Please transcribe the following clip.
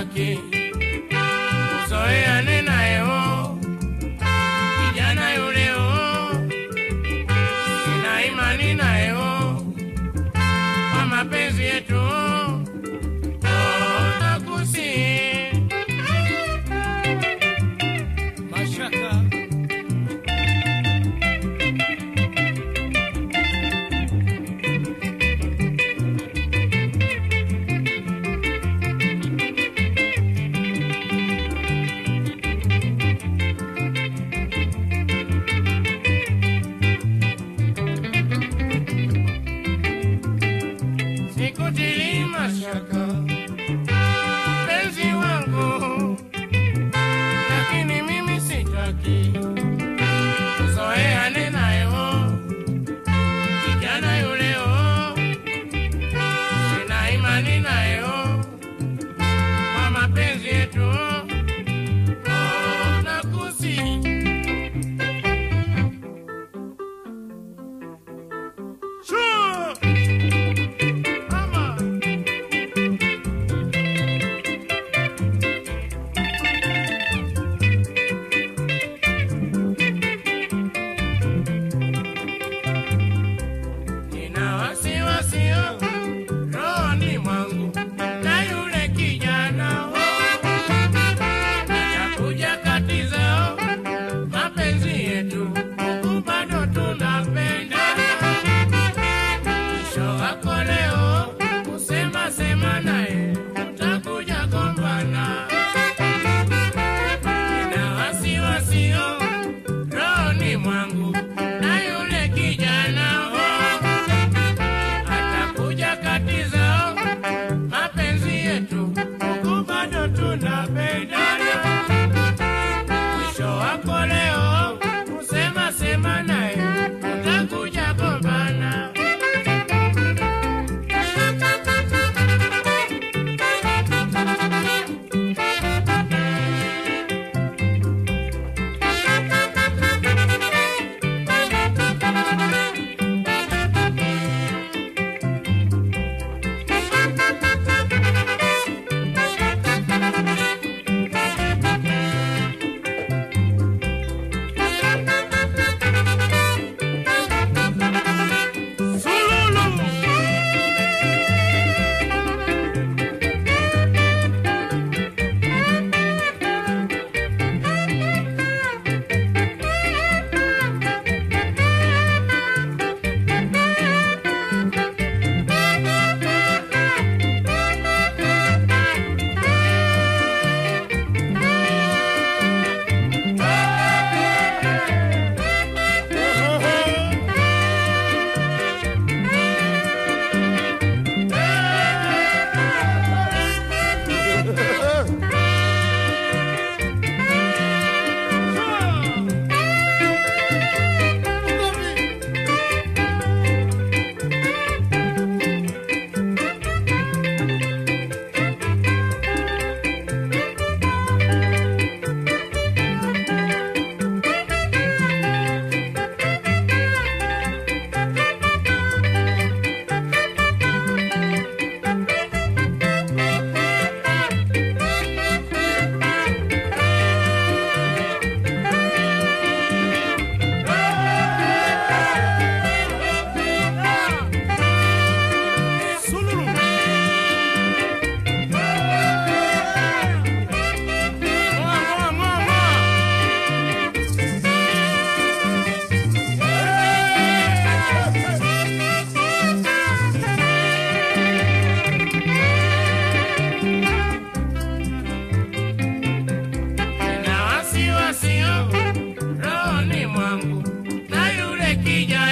So kuzoea nena yewo mantequilla